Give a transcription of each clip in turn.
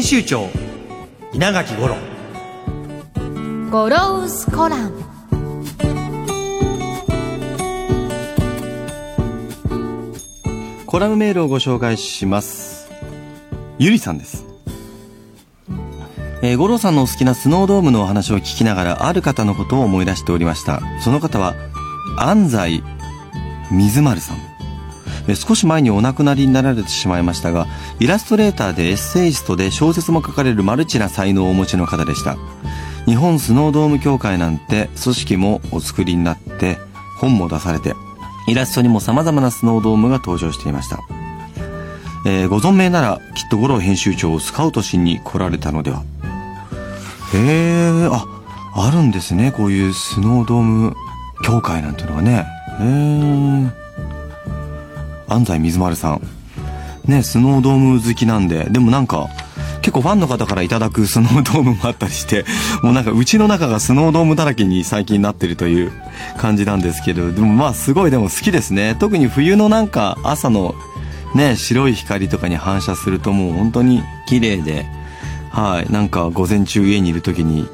編集長稲垣五郎。ゴロウスコラムコラムメールをご紹介します。ゆりさんです。えー、五郎さんのお好きなスノードームのお話を聞きながらある方のことを思い出しておりました。その方は安西水丸さん少し前にお亡くなりになられてしまいましたがイラストレーターでエッセイストで小説も書かれるマルチな才能をお持ちの方でした。日本スノードーム協会なんて組織もお作りになって本も出されてイラストにも様々なスノードームが登場していました、えー、ご存命ならきっと五郎編集長をスカウトしに来られたのでは。へえああるんですねこういうスノードーム協会なんていうのがね。へえ安西水丸さん。ね、スノードーム好きなんで、でもなんか、結構ファンの方からいただく スノードームもあったりして、もうなんかうちの中がスノードームだらけに最近なってるという感じなんですけど、でもまあすごいでも好きですね。特に冬のなんか朝のね、白い光とかに反射するともう本当に綺麗で、はい、なんか午前中家にいる時に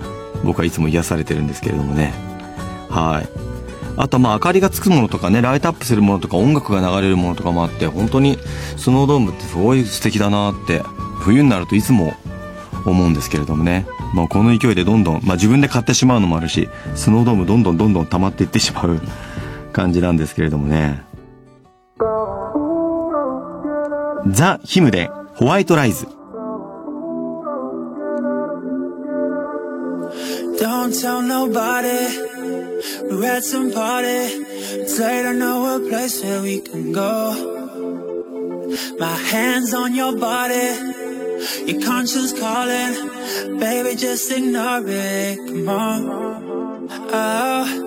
僕はいつも癒されてるんですけれどもね。はい。あとまあ明かりがつくものとかねライトアップするものとか音楽が流れるものとかもあって本当にスノードームってすごい素敵だなって冬になるといつも思うんですけれどもね、まあ、この勢いでどんどん、まあ、自分で買ってしまうのもあるしスノードームどんどんどんどん溜まっていってしまう感じなんですけれどもね。ザ・ヒムでホワイトライズ。Don't tell nobody. We're at some party. Tonight I know a place where we can go. My hands on your body. Your conscience calling. Baby, just ignore it. Come on. Oh.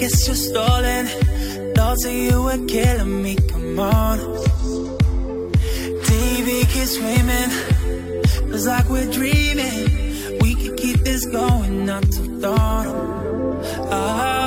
guess you're stalling. Thoughts of you are killing me, come on. TV keeps screaming, feels like we're dreaming. We could keep this going until dawn. Ah.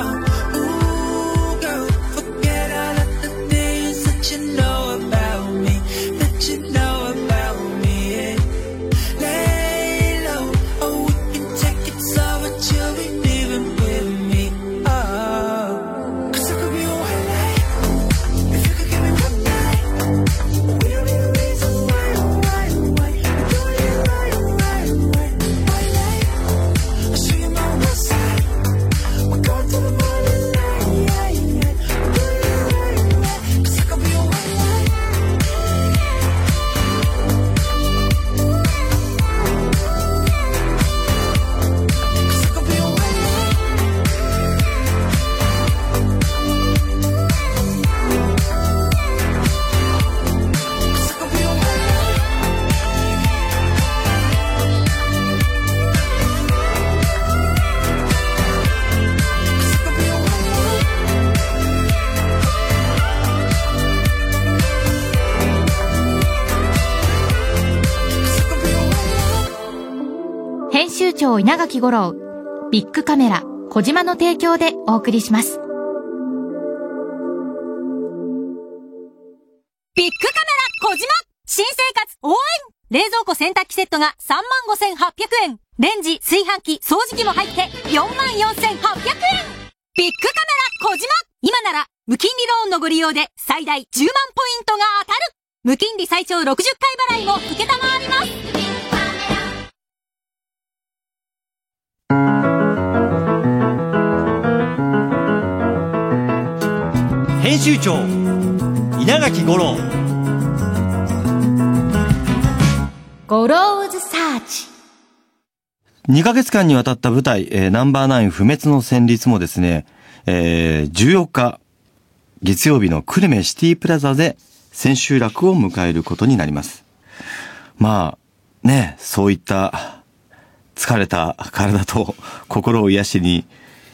長稲垣吾郎ビッグカメラ小島の提供でお送りします。ビッグカメラ小島新生活応援。冷蔵庫洗濯機セットが35,800円。レンジ、炊飯器、掃除機も入って44,800円。ビッグカメラ小島。今なら無金利ローンのご利用で最大10万ポイントが当たる。無金利最長60回払いも受けたまわります。編集長稲垣吾郎ゴローズサーチ2ヶ月間にわたった舞台、えーナンバーナイン不滅の旋律もですね、えー14日、月曜日の久留米シティプラザで千秋楽を迎えることになります。まあ、ね、そういった疲れた体と心を癒しに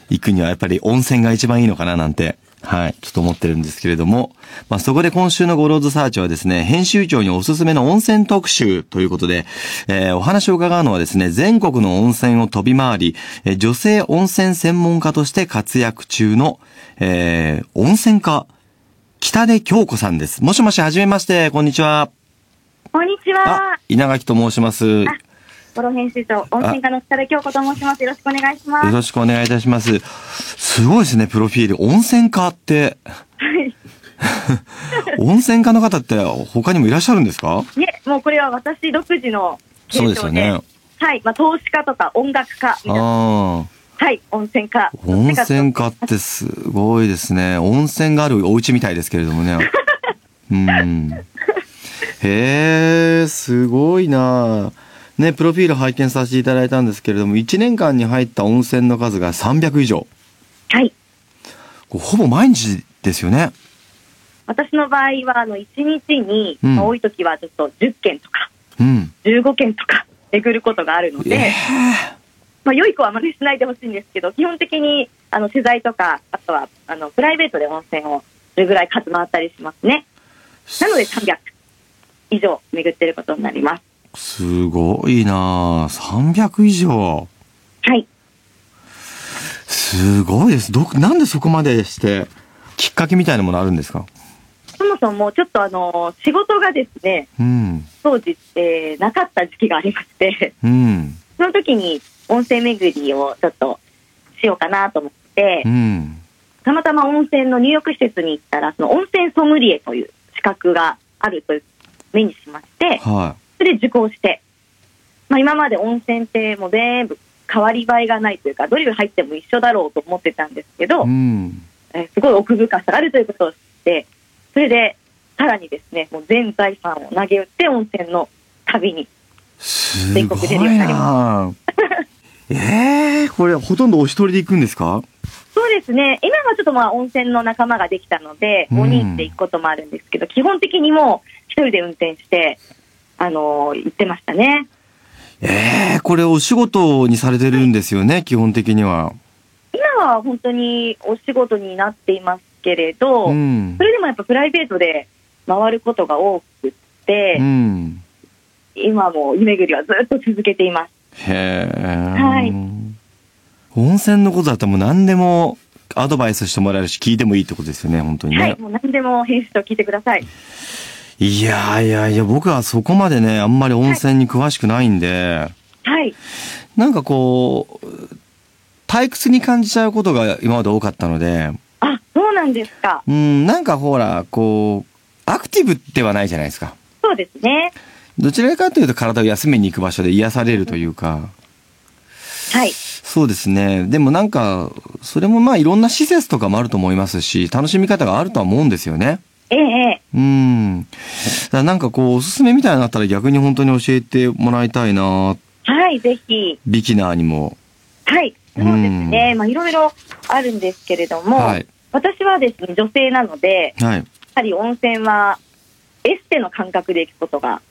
行くにはやっぱり温泉が一番いいのかななんて、はい、ちょっと思ってるんですけれども、まあそこで今週のゴローズサーチはですね、編集長におすすめの温泉特集ということで、えーお話を伺うのはですね、全国の温泉を飛び回り、えー女性温泉専門家として活躍中の、えー温泉家、北出京子さんです。もしもし、はじめまして、こんにちは。こんにちあは。、稲垣と申します。よゴロ編集長、温泉家の北田京子と申します。よろしくお願いします。ろしくお願いいたします。すごいですね、プロフィール。温泉家って。温泉家の方って他にもいらっしゃるんですか？いえ、もうこれは私独自の系そう統ですよね。はい、まあ投資家とか音楽家みたいな。ああ。はい、温泉家。温泉家ってすごいですね。温泉があるお家みたいですけれどもね。うん。へえ、すごいなね、プロフィール拝見させていただいたんですけれども、1年間に入った温泉の数が300以上。はい。ほぼ毎日ですよね。私の場合は、あの、1日に、うんまあ多い時はちょっと10件とか、うん。15件とか巡ることがあるのえで、まあ良い子は真似しないでほしいんですけど、基本的に、あの、取材とか、あとは、あの、プライベートで温泉をそれぐらい数回ったりしますね。なので300以上巡ってることになります。すごいな300以上。はい。すごいです。ど、なんでそこまでして、きっかけみたいなものあるんですか？そもそもちょっとあの仕事がですねうん。当時、えーなかった時期がありましてうん。その時に温泉巡りをちょっとしようかなと思ってうん。たまたま温泉の入浴施設に行ったらその温泉ソムリエという資格があるという目にしましてはそれで受講して、まあ、今まで温泉ってもう全部変わり映えがないというかどれ入っても一緒だろうと思ってたんですけど、い。うん。えーすごい奥深さがあるということを知って、それで、さらにですね、もう全財産を投げ打って温泉の旅に。全国で出るよういになりな ええこれほとんどお一人で行くんですか？そうですね、今はちょっとまあ温泉の仲間ができたので、うん5人で行くこともあるんですけど、基本的にもう一人で運転して、あのー行ってましたね。ええこれお仕事にされてるんですよね、基本的には。今は本当にお仕事になっていますけれど、うんそ。れでもやっぱプライベートで回ることが多くって、うん。今も湯巡りはずっと続けています。へえ。はい温泉のことだったらもう何でもアドバイスしてもらえるし聞いてもいいってことですよね、本当にね。はい、もう何でも編集と聞いてください。いやいやいや、僕はそこまでね、あんまり温泉に詳しくないんで、はい。なんかこう、退屈に感じちゃうことが今まで多かったので、あ、そうなんですか。うん、なんかほら、こう、アクティブではないじゃないですか。そうですね。どちらかというと体を休めに行く場所で癒されるというか、はい。そうですね。でもなんか、それもまあいろんな施設とかもあると思いますし、楽しみ方があるとは思うんですよね。ええええ。うん。なんかこう、おすすめみたいになったら逆に本当に教えてもらいたいなはい、ぜひ。ビギナーにも。はい。そうですね。まあ、いろいろあるんですけれども、はい。私はですね、女性なので、はい。やはり温泉はエステの感覚で行くことが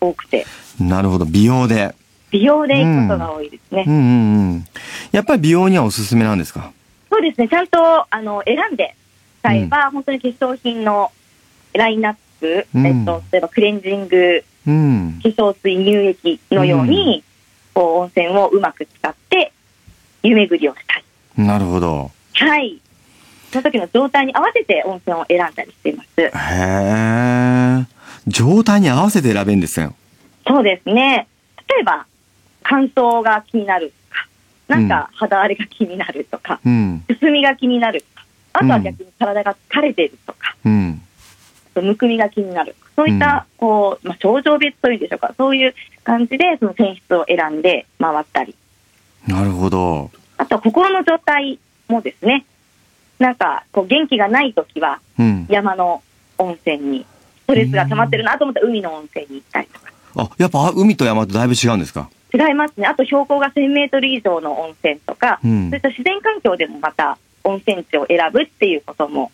多くて、なるほど。美容で。美容で行くことが多いですね。うんうんうん。やっぱり美容にはおすすめなんですか？そうですね。ちゃんと、あの、選んで使えば、本当に化粧品のラインナップ、うんえっと、例えばクレンジング、うん。化粧水、乳液のように、こう温泉をうまく使って湯巡りをしたい。なるほど。はい。その時の状態に合わせて温泉を選んだりしています。へえ。状態に合わせて選べるんですよ。そうですね。例えば、乾燥が気になるとか、なんか肌荒れが気になるとか、うん。くすみが気になるとか、あとは逆に体が疲れているとか、うん。あとむくみが気になる。そういった、こう、まあ、症状別というんでしょうか、そういう感じで、その泉質を選んで回ったり、なるほど。あとは心の状態もですね、なんか、こう、元気がない時は、うん。山の温泉に、ストレスが溜まってるなと思ったら海の温泉に行ったりとか。あ、やっぱ海と山とだいぶ違うんですか？違いますね。あと標高が1000メートル以上の温泉とか、うんそういった自然環境でもまた温泉地を選ぶっていうことも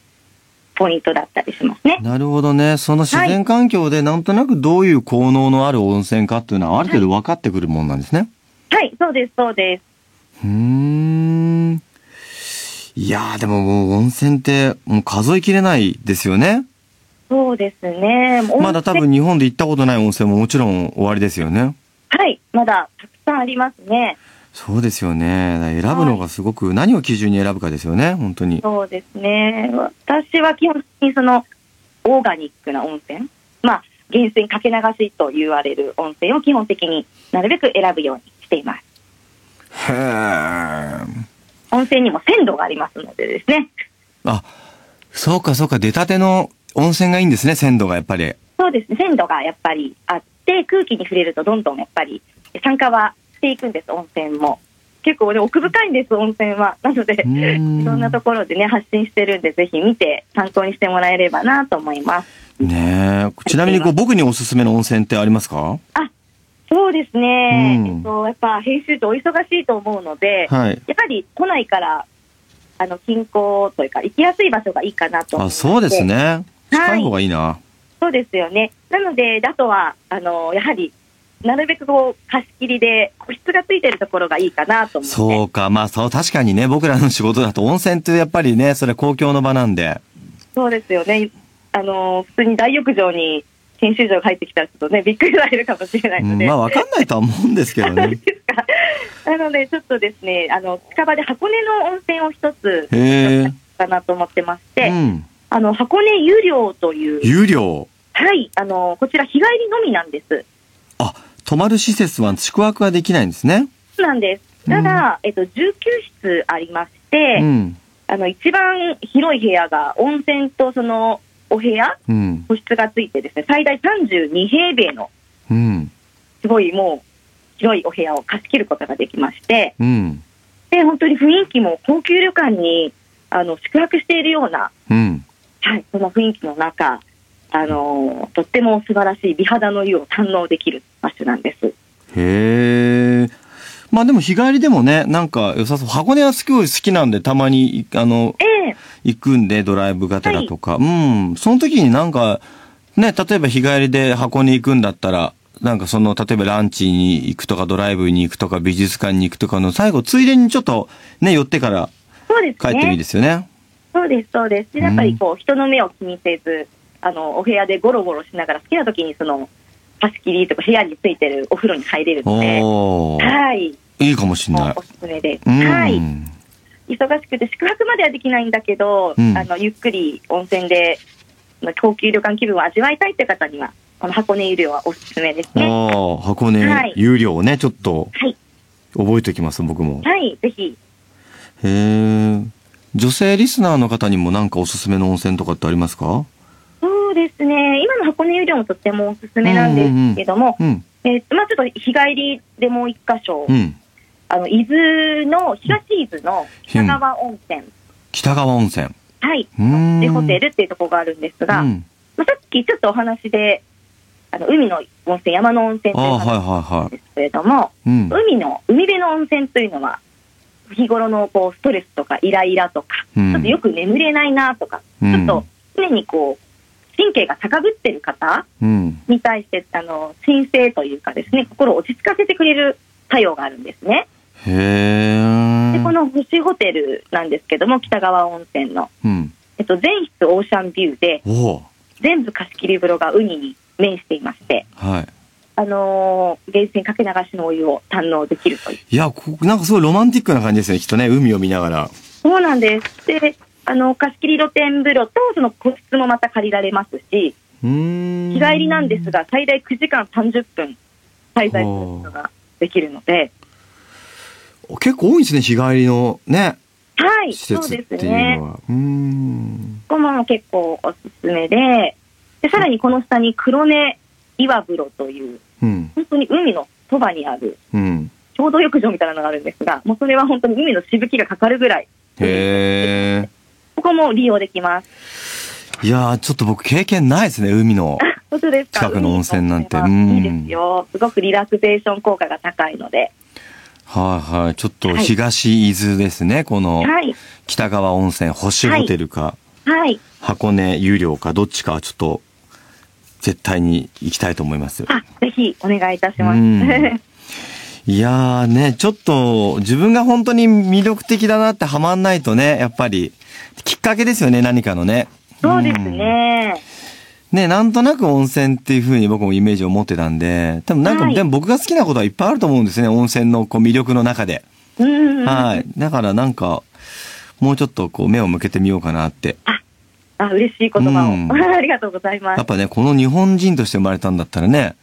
ポイントだったりしますね。なるほどね。その自然環境でなんとなくどういう効能のある温泉かっていうのはある程度分かってくるもんなんですね。はい、そうです、そうです。うーん。いやーでももう温泉ってもう数えきれないですよね。そうですね。まだ多分日本で行ったことない温泉ももちろん終わりですよね。はい、まだたくさんありますね。そうですよね。選ぶのがすごく何を基準に選ぶかですよね。本当に。そうですね。私は基本的にそのオーガニックな温泉、まあ源泉かけ流しと言われる温泉を基本的になるべく選ぶようにしています。へー。温泉にも鮮度がありますのでですね。あ、そうかそうか。出たての温泉がいいんですね。鮮度がやっぱり。そうですね、鮮度がやっぱりあって、空気に触れるとどんどんやっぱり酸化はしていくんです、温泉も。結構ね、奥深いんです、温泉は。なので、いろんなところでね、発信してるんで、ぜひ見て参考にしてもらえればなと思います。ねえ。ちなみにこう僕におすすめの温泉ってありますか？そうですね、うんえっと、やっぱ編集長お忙しいと思うので、はい。やっぱり都内から、あの、近郊というか、行きやすい場所がいいかなとあ、そうです。ね。近い方がいいな。そうですよね。なので、あとは、あの、やはり、なるべくこう、貸し切りで個室がついてるところがいいかなと思って。そうか。まあそう、確かにね、僕らの仕事だと温泉ってやっぱりね、それ公共の場なんで。そうですよね。あの、普通に大浴場に研修所が入ってきたらちょっとね、びっくりされるかもしれないので。うんまあわかんないとは思うんですけどね。なので、ちょっとですね、あの、近場で箱根の温泉を一つ。かなと思ってまして、うん。あの、箱根湯寮という、有料。はい、あの、こちら日帰りのみなんです。あ、泊まる施設は宿泊はできないんですね。そうなんです。ただ、えっと、19室ありまして、うん。あの、一番広い部屋が温泉とそのお部屋、うん。個室がついてですね、最大32平米のうん。すごいもう広いお部屋を貸し切ることができまして、うん。で、本当に雰囲気も高級旅館にあの宿泊しているような、うん。はい、その雰囲気の中、あのとっても素晴らしい美肌の湯を堪能できる場所なんです。へえ。まあでも日帰りでもね、なんか良さそう。箱根はすごい好きなんで、たまに、あの、ええ行くんで、ドライブがてらとか。うん。その時になんか、ね、例えば日帰りで箱根行くんだったら、なんかその、例えばランチに行くとか、ドライブに行くとか、美術館に行くとかの最後、ついでにちょっとね、寄ってからそうですね。帰ってもいいですよね。そうです、そうです。でやっぱりこう、人の目を気にせず、あの、お部屋でゴロゴロしながら好きな時にその、貸し切りとか部屋についてるお風呂に入れるので。はい。いいかもしんないお。すすめです。うん。はい。忙しくて宿泊まではできないんだけど、うんあのゆっくり温泉でまあ高級旅館気分を味わいたいって方にはこの箱根湯量はおすすめですね。ああ、箱は根い有料ね、ちょっとはい、覚えておきます、僕も。はい、ぜひ。へえ。女性リスナーの方にもなんかおすすめの温泉とかってありますか？そうですね。今の箱根湯量もとってもおすすめなんですけども、うん。えーまあちょっと日帰りでもう一箇所、うん。あの伊豆の東伊豆の北川温泉、北川温泉。はい、でホテルっていうところがあるんですが、うん。まあ、さっきちょっとお話であの海の温泉、山の温泉というああ、はい話はいはい。ですけれども、うん。海の海辺の温泉というのは日頃のこうストレスとかイライラとか、うんちょっとよく眠れないなとか、うんちょっと常にこう神経が高ぶってる方うん。に対してあの鎮静というかですね心を落ち着かせてくれる作用があるんですね。へえ。でこの星ホテルなんですけども北川温泉の、うん。えっと、全室オーシャンビューで。全部貸し切り風呂が海に面していましてはい。あのー源泉かけ流しのお湯を堪能できるという。いや、こなんかすごいロマンティックな感じですね、きっとね、海を見ながら。そうなんです。で、あの、貸し切り露天風呂と、その個室もまた借りられますし。日帰りなんですが、最大9時間30分滞在することができるので、結構多いんですね、日帰りのね、はい、施そうで設っていうすね。のは。うーん。ここも結構おすすめで、で、さらにこの下に黒根岩風呂という、うん。本当に海のそばにある、うん。共同浴場みたいなのがあるんですが、もうそれは本当に海のしぶきがかかるぐらい、へここも利用できます。え。いやー、ちょっと僕経験ないですね、海の。本当ですか？近くの温泉なんていいですよ。すごくリラクゼーション効果が高いので。はいはい。ちょっとはい東伊豆ですね、このはい。北川温泉星ホテルか、はい。箱根有料か、どっちかはちょっと絶対に行きたいと思います。あ、ぜひお願いいたします。うんいやーね、ちょっと自分が本当に魅力的だなってハマんないとね、やっぱりきっかけですよね、何かのね。そうですんね。ね、なんとなく温泉っていう風に僕もイメージを持ってたんで、多分なんか、はいでも僕が好きなことはいっぱいあると思うんですね、温泉のこう魅力の中で。うん。はい。だからなんか、もうちょっとこう目を向けてみようかなって。あ、嬉しい言葉を。うん ありがとうございます。やっぱね、この日本人として生まれたんだったらね、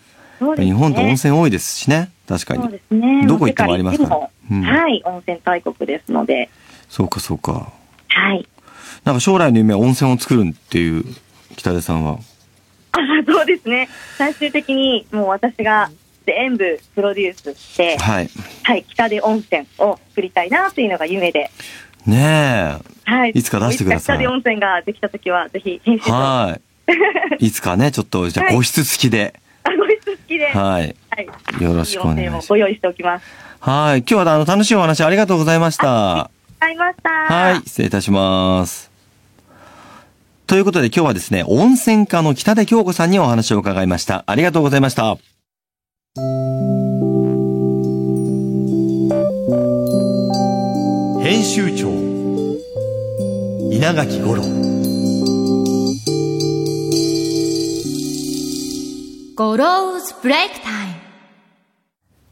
ね日本って温泉多いですしね、確かにそうで。すね。どこ行ってもありますからうんはい、温泉大国ですので。そうかそうか。はい。なんか将来の夢は温泉を作るっていう北出さんは？あ、そうですね。最終的にもう私が全部プロデュースして、はい。はい、北で温泉を作りたいなというのが夢で。ねはい。いつか出してください北で温泉ができたときは、ぜひ編え。集はい。いつかね、ちょっと、じゃあはい個室付きで。ご質ははい。い。よろしくお願いしますご用意しておきます。はい。今日はあの、楽しいお話ありがとうございました。ありました。はい。失礼いたします。ということで今日はですね、温泉家の北出京子さんにお話を伺いました。ありがとうございました。編集長稲垣五郎ゴローズブレイクタイム。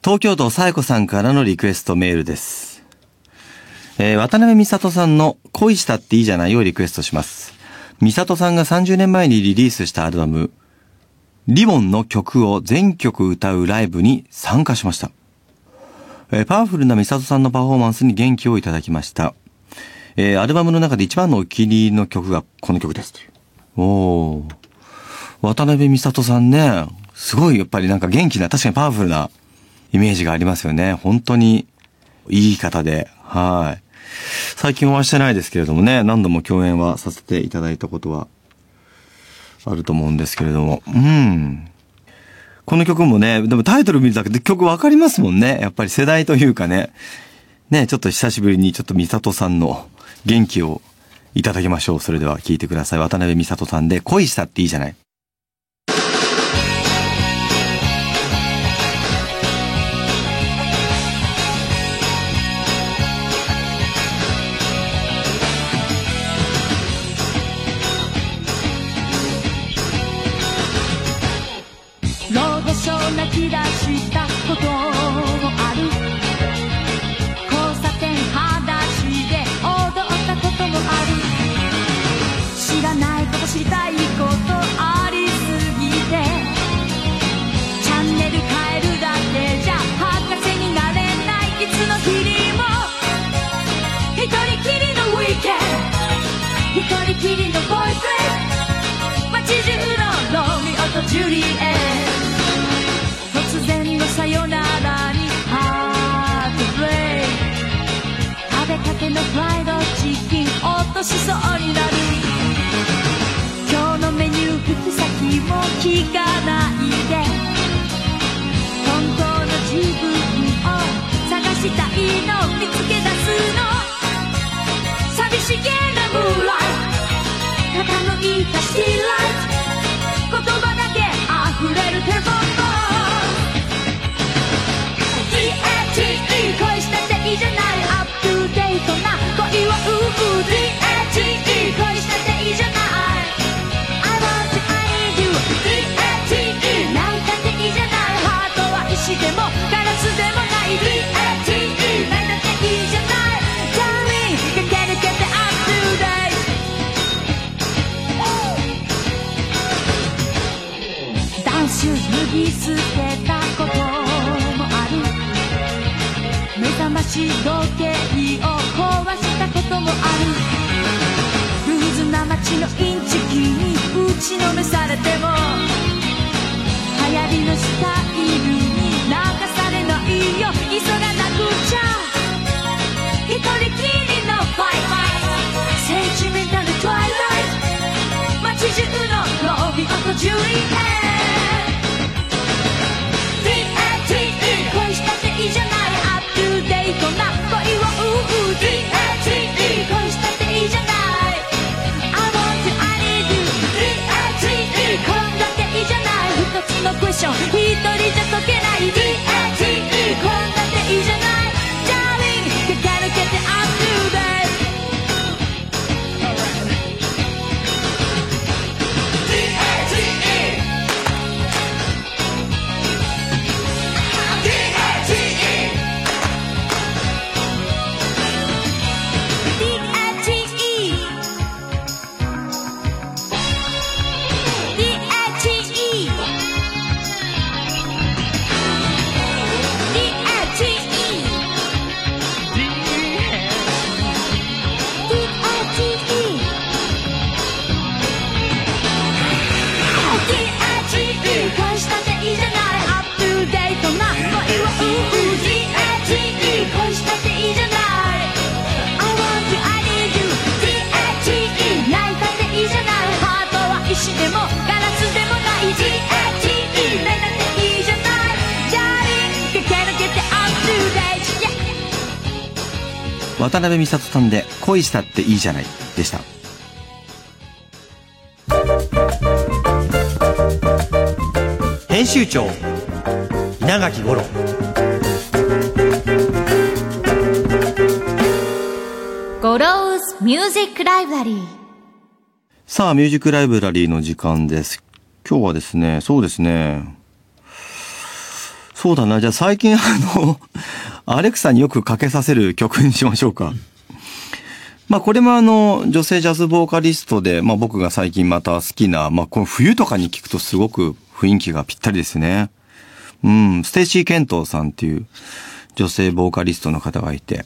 東京都さえこさんからのリクエストメールです。えー渡辺美里さんの恋したっていいじゃないをリクエストします。美里さんが30年前にリリースしたアルバム、リボンの曲を全曲歌うライブに参加しました。えーパワフルな美里さんのパフォーマンスに元気をいただきました。えーアルバムの中で一番のお気に入りの曲がこの曲ですという。おー。渡辺美里さんね、すごいやっぱりなんか元気な、確かにパワフルなイメージがありますよね。本当にいい方で、はい。最近お会いしてないですけれどもね、何度も共演はさせていただいたことはあると思うんですけれども、うん。この曲もね、でもタイトル見るだけで曲わかりますもんね。やっぱり世代というかね。ね、ちょっと久しぶりにちょっと美里さんの元気をいただきましょう。それでは聞いてください。渡辺美里さんで恋したっていいじゃない。そうな気がしたしそうになる今日のメニュー行き先も聞かないで本当の自分を探したいの見つけ出すの。寂しげなムーライト傾いたシティライト言葉だけ溢れるテレフォンボール DATE 恋したっていいじゃない。アップデートな恋はううしのめされても流行りのスタイル渡辺美里さんで恋したっていいじゃないでした。編集長稲垣吾郎 Goro's Music Library。さあ、ミュージックライブラリーの時間です。今日はですね、そうですね。そうだな、じゃあ最近あの、アレクサによくかけさせる曲にしましょうか。まあこれもあの、女性ジャズボーカリストで、まあ僕が最近また好きな、まあこの冬とかに聞くとすごく雰囲気がぴったりですね。うん、ステイシー・ケントさんっていう女性ボーカリストの方がいて、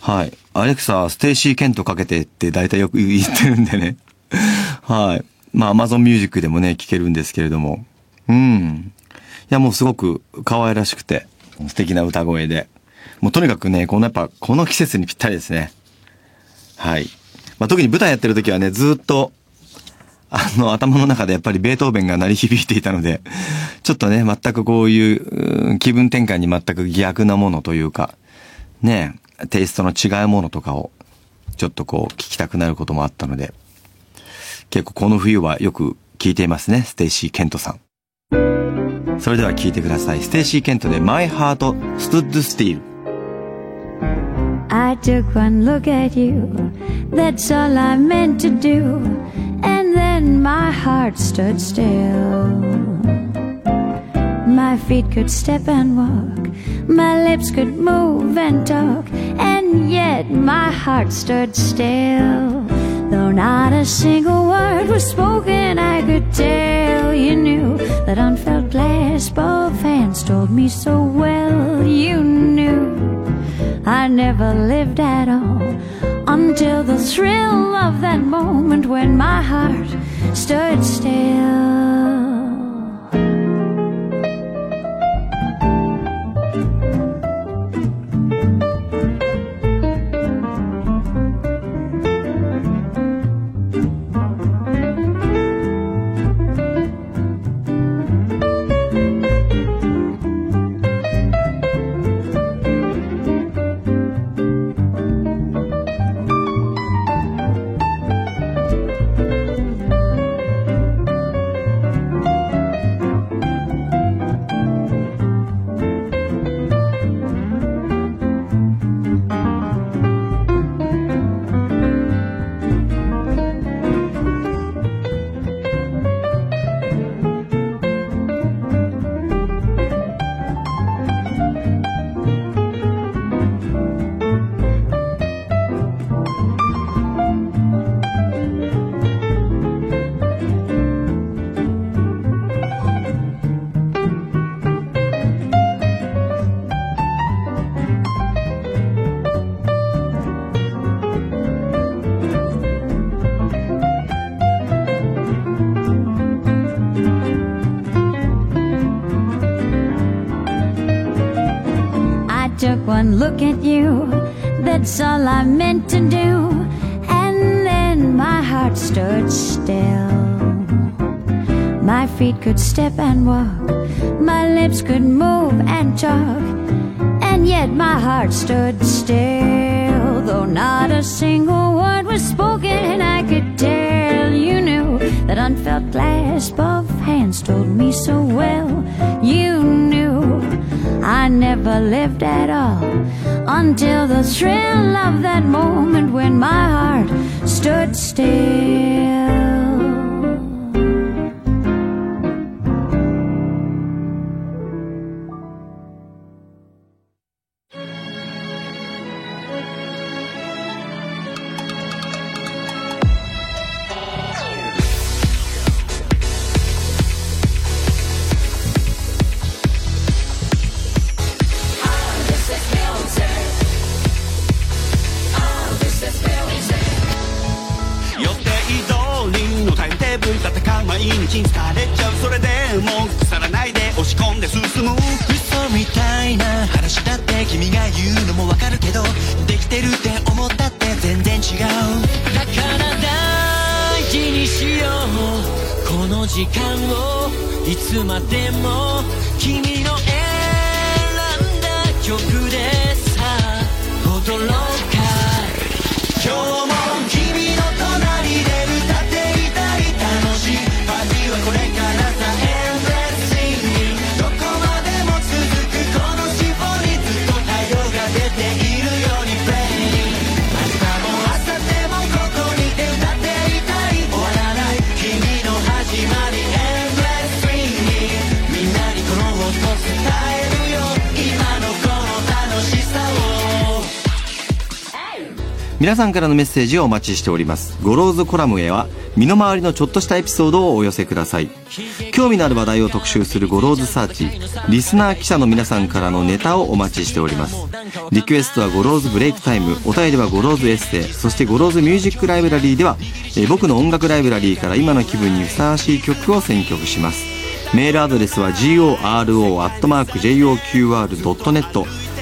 はい。アレクサ、ステイシー・ケントかけてって大体よく言ってるんでね。はい。まあ、アマゾンミュージックでもね、聞けるんですけれども。うん。いや、もうすごく可愛らしくて、素敵な歌声で。もうとにかくね、このやっぱ、この季節にぴったりですね。はい。まあ、特に舞台やってる時はね、ずっと、あの、頭の中でやっぱりベートーベンが鳴り響いていたので、ちょっとね、全くこういう気分転換に全く逆なものというか、ね、テイストの違うものとかを、ちょっとこう、聞きたくなることもあったので、結構この冬はよく聞いていますね、ステイシー・ケントさん。それでは聞いてください。ステイシー・ケントで My Heart Stood Still。 I took one look at you, that's all I meant to do. And then my heart stood still. My feet could step and walk, my lips could move and talk, and yet my heart stood still. Though not a single word was spoken, I could tell you knew that unfelt clasp of hands told me so well you knew. I never lived at all until the thrill of that moment when my heart stood still. Meant to do. And then my heart stood still. My feet could step and walk, my lips could move and talk, and yet my heart stood still. Though not a single word was spoken, and I could tell you knew that unfelt clasp of hands told me so well. You knew I never lived at all until the thrill of that moment when my heart stood still. が言うのもわかるけどできてるって思ったって全然違う。だから大事にしよう。この時間をいつまでも君の選んだ曲で。皆さんからのメッセージをお待ちしております。ゴローズコラムへは身の回りのちょっとしたエピソードをお寄せください。興味のある話題を特集するゴローズサーチリスナー記者の皆さんからのネタをお待ちしております。リクエストはゴローズブレイクタイムお便りはゴローズエッセイそしてゴローズミュージックライブラリーでは、え僕の音楽ライブラリーから今の気分にふさわしい曲を選曲します。メールアドレスは goro.joqr.net